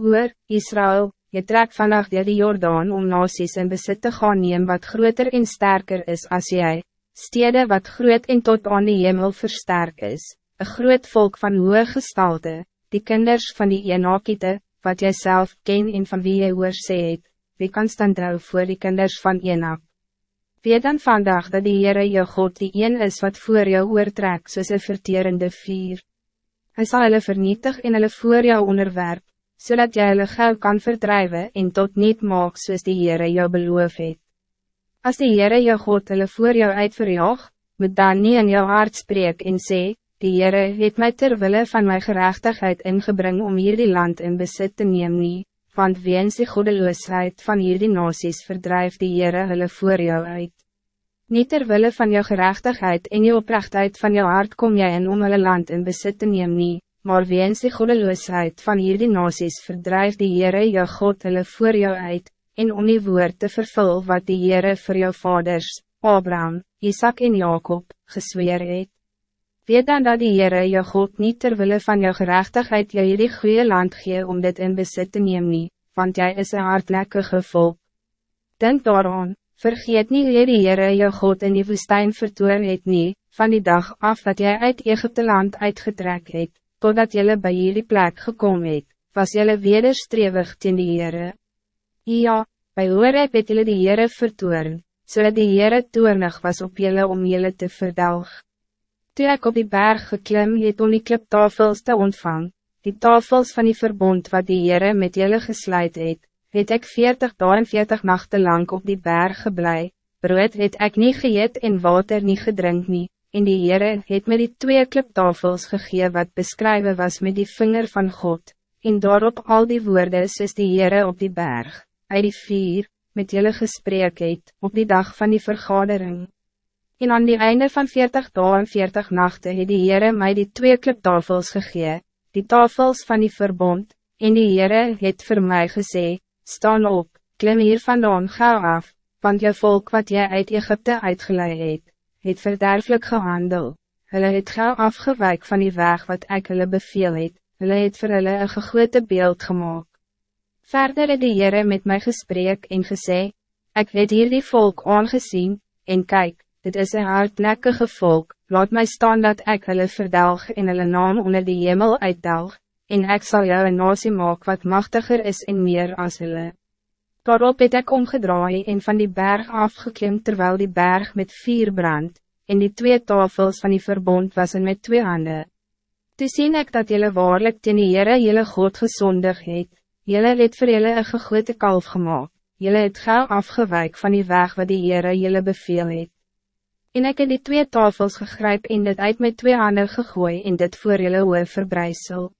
Hoor, Israël, je trek vannacht door die Jordaan om nasies in besit te gaan neem wat groter en sterker is als jij, stede wat groot en tot aan die hemel versterk is, een groot volk van hoge gestalte, die kinders van die Enakite, wat jij zelf ken en van wie jy hoor sê het, wie kan staan trouw voor die kinders van Enak. Weet dan vandaag dat die Heere jou God die een is wat voor jou oortrek soos een verterende vier. Hij zal hulle vernietig en hulle voor jou onderwerp, zodat jy hulle gauw kan verdrijven en tot niet maak soos die Heere jou beloof het. As die Heere jou God hulle voor jou uitverjaag, moet dan niet in jou hart spreek en sê, die Heere het my terwille van mijn gerechtigheid ingebring om hier die land in besit te neem nie, want weens die godeloosheid van hier die nasies verdrijf die Heere hulle voor jou uit. Niet terwille van jou gerechtigheid en jou oprechtheid van jou hart kom jy in om hulle land in besit te neem nie, maar weens die godeloosheid van hierdie nasies verdrijf die Heere jou God hulle voor jou uit, en om die woord te vervul wat die Heere voor jou vaders, Abraham, Isaac en Jacob, gesweer het. Weet dan dat die Heere jou God niet terwille van jou gerechtigheid jou hierdie goede land gee om dit in besit te neem nie, want jij is een hardlekkige volk. Denk daaraan, vergeet niet hoe die Heere jou God in die woestijn vertoer het nie, van die dag af dat jij uit Egypte land uitgetrek het, totdat jelle bij jullie plek gekomen het, was jelle wederstrewig teen die Heere. Ja, bij Horeb het jelle die Heere vertoorn, so die Heere toornig was op jelle om jelle te verdelg. Toe ek op die berg geklim het om die kliptafels te ontvang, die tafels van die verbond wat die Heere met jelle gesluit het, het ek 40 dagen en 40 nachten lang op die berg geblei, brood het ek niet geëet en water niet gedrink nie, en die Heere het met die twee kliptafels gegee wat beskrywe was met die vinger van God, en daarop al die woorden soos die Heere op die berg, uit die vier, met julle gesprek het, op die dag van die vergadering. En aan die einde van 40 dagen en 40 nachten het die Heere my die twee kliptafels gegee, die tafels van die verbond, en die Heere het voor mij gesê, staan op, klim hier vandaan gauw af, want je volk wat jy uit Egypte uitgeleid het, het verderflik gehandel. Hulle het gauw afgewijk van die weg wat ek hulle beveel het, hulle het vir hulle een gegote beeld gemaakt. Verder het die Heere met my gesprek en gesê, ek het hier die volk aangezien, en kijk, dit is een hardnekkige volk, laat mij staan dat ik hulle verdelg en hulle naam onder die hemel uitdelg, en ik zal jou een nasie maak wat machtiger is en meer als hulle. Daarop het ek omgedraai en van die berg afgeklim terwijl die berg met vier brand, en die twee tafels van die verbond was in met twee handen. Toe sien ek dat jylle waarlik ten die Heere jylle God gezondig het, jylle het vir jylle een gegote kalf gemaakt, jylle het gauw afgewijk van die weg wat die Heere jylle beveel het. En ek het die twee tafels gegryp en dit uit met twee handen gegooi en dit voor jylle oor verbreisel.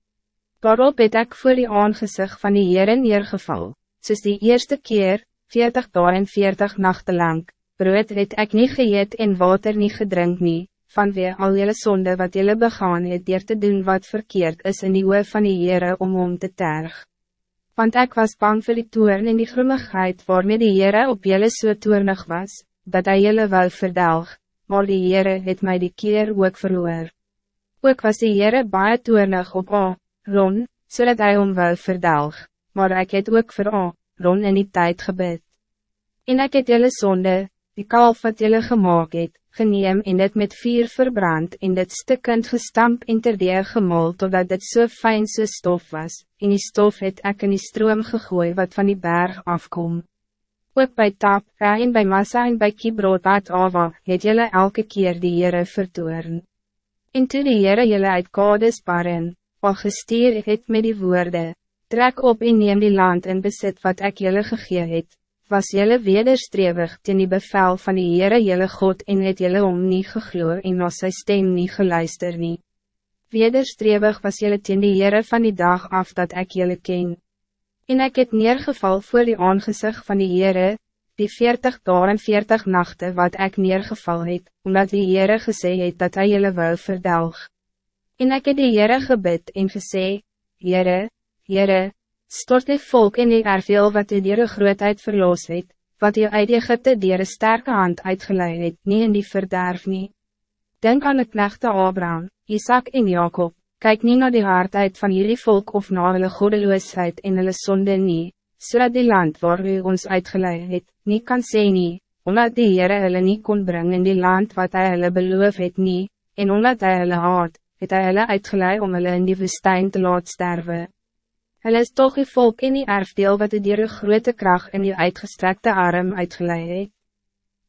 Daarop het ek voor die aangezicht van die Heere neergeval soos die eerste keer, 40 dagen en 40 nachten lang, brood het ek nie geëet en water nie gedrink nie, vanweer al jylle sonde wat jylle begaan het dier te doen wat verkeerd is in die oor van die Heere om om te terg. Want ik was bang voor die toern en die grimmigheid waarmee die Heere op jylle so toernig was, dat hij jylle wel verdelg, maar die Heere het mij die keer ook verloor. Ook was die Heere baie toernig op A, Ron, zodat so hij om wel verdelg maar ik het ook vir A, rond in die tijd gebed. En ik het jylle sonde, die kalf wat jylle gemaakt het, geneem en dit met vier verbrand en dit stikkend gestamp en terdee gemol totdat dit so fijn so stof was, en die stof het ek in die stroom gegooi wat van die berg afkom. Ook bij tap, en bij massa en bij kibrood wat ava, het jylle elke keer die Heere vertoorn. En toe die Heere jylle uit kades baren, al gestuur het met die woorden, Trek op en neem die land in besit wat ik jullie gegee het, was jullie wederstrewig ten die bevel van die Heere jullie God en het jullie om nie gegloe en na sy stem nie geluister nie. Wederstrewig was jullie ten die Heere van die dag af dat ik jullie ken. En ik het neergeval voor die aangezicht van die Heere, die 40 dagen en 40 nachten wat ik neergeval het, omdat die Heere gesê het dat hij jullie wil verdelg. En ik het die Heere gebid en gesê, Heere, Jere, stort die volk in die erveel wat die diere grootheid verloos het, wat die uit Egypte dier sterke hand uitgeleid het, nie in die verderf nie. Denk aan de knechte Abraham, Isaac en Jacob, Kijk niet naar de hardheid van jullie volk of naar hulle goddeloosheid en hulle sonde nie, zodat die land waar u ons uitgeleid het, nie kan sê nie, omdat die Heere hulle nie kon brengen in die land wat hij hulle beloof het nie, en omdat hij hulle haat, het hy hulle uitgeleid om hulle in die woestijn te laat sterven. Hulle is toch die volk in die erfdeel wat het dier grote kracht in die uitgestrekte arm uitgeleid het.